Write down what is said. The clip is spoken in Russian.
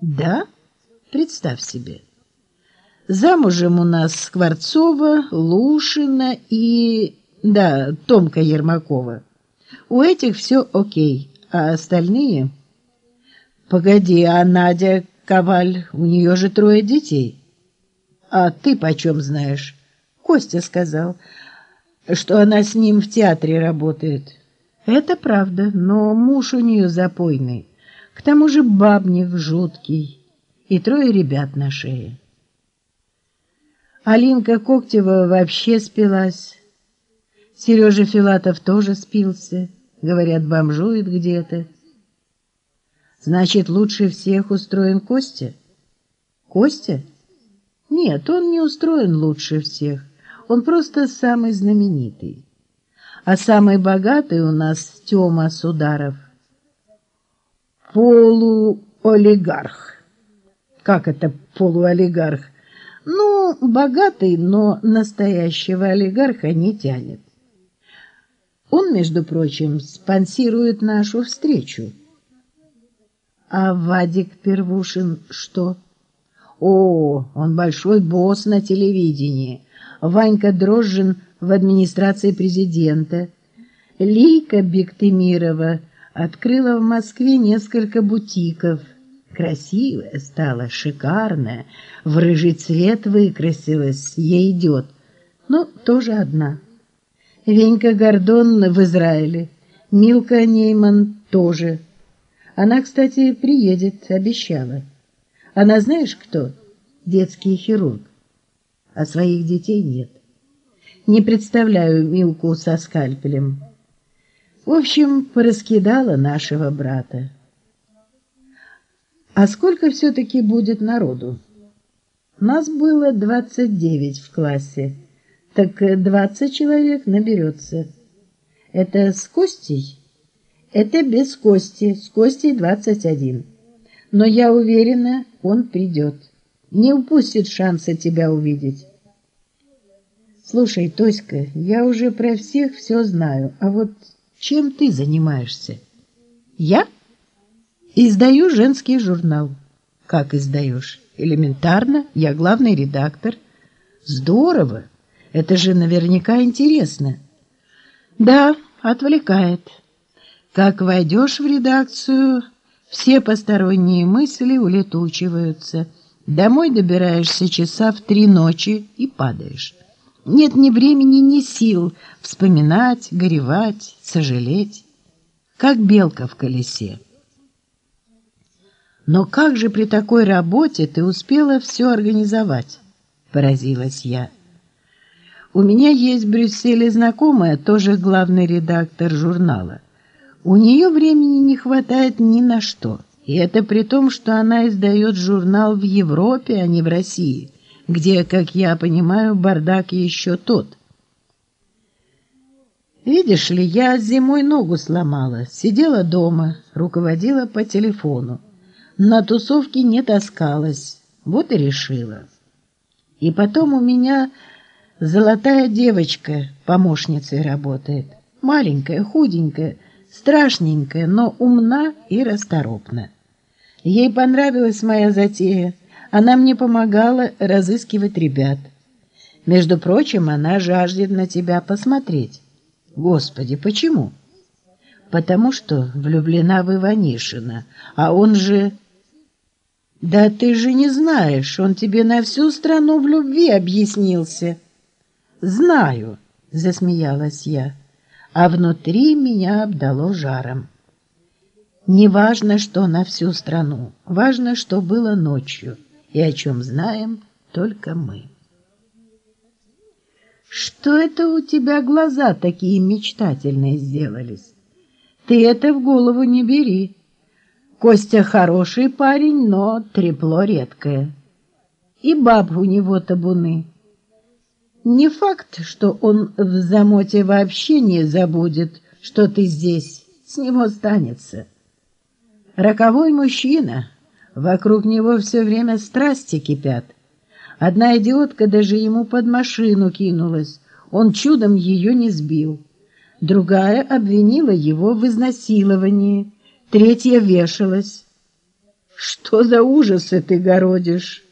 Да? Представь себе. Замужем у нас Скворцова, Лушина и... да, Томка Ермакова. У этих все окей, а остальные... Погоди, а Надя Коваль, у нее же трое детей. А ты почем знаешь? Костя сказал, что она с ним в театре работает. Это правда, но муж у нее запойный. К тому же бабник жуткий и трое ребят на шее. Алинка Коктева вообще спилась. Сережа Филатов тоже спился. Говорят, бомжует где-то. Значит, лучше всех устроен Костя? Костя? Нет, он не устроен лучше всех. Он просто самый знаменитый. А самый богатый у нас Тёма Сударов – полуолигарх. Как это полуолигарх? Ну, богатый, но настоящего олигарха не тянет. Он, между прочим, спонсирует нашу встречу. А Вадик Первушин что? О, он большой босс на телевидении. Ванька Дрожжин в администрации президента. Лейка Бектемирова открыла в Москве несколько бутиков. Красивая стала, шикарная, в рыжий цвет выкрасилась, ей идет, но тоже одна. Венька Гордон в Израиле, Милка Нейман тоже. Она, кстати, приедет, обещала. Она знаешь кто? Детский хирург. А своих детей нет. Не представляю Милку со скальпелем. В общем, пораскидала нашего брата. А сколько все-таки будет народу? Нас было двадцать девять в классе, так двадцать человек наберется. Это с Костей? Это без Кости, с Костей двадцать один. Но я уверена, он придет. Не упустит шанса тебя увидеть. Слушай, Тоська, я уже про всех все знаю, а вот чем ты занимаешься? Я? Издаю женский журнал. Как издаешь? Элементарно, я главный редактор. Здорово. Это же наверняка интересно. Да, отвлекает. Как войдешь в редакцию, все посторонние мысли улетучиваются. Домой добираешься часа в три ночи и падаешь. Нет ни времени, ни сил вспоминать, горевать, сожалеть, как белка в колесе. Но как же при такой работе ты успела все организовать? Поразилась я. У меня есть в Брюсселе знакомая, тоже главный редактор журнала. У нее времени не хватает ни на что. И это при том, что она издает журнал в Европе, а не в России где, как я понимаю, бардак еще тот. Видишь ли, я зимой ногу сломала, сидела дома, руководила по телефону. На тусовке не таскалась, вот и решила. И потом у меня золотая девочка помощницей работает. Маленькая, худенькая, страшненькая, но умна и расторопна. Ей понравилась моя затея — она мне помогала разыскивать ребят. Между прочим, она жаждет на тебя посмотреть. Господи, почему? Потому что влюблена в Иванишина, а он же... Да ты же не знаешь, он тебе на всю страну в любви объяснился. Знаю, засмеялась я, а внутри меня обдало жаром. Не важно, что на всю страну, важно, что было ночью и о чем знаем только мы. Что это у тебя глаза такие мечтательные сделались? Ты это в голову не бери. Костя хороший парень, но трепло редкое. И баб у него табуны. Не факт, что он в замоте вообще не забудет, что ты здесь, с него останется. Роковой мужчина — Вокруг него все время страсти кипят. Одна идиотка даже ему под машину кинулась. Он чудом ее не сбил. Другая обвинила его в изнасиловании. Третья вешалась. Что за ужасы ты городишь?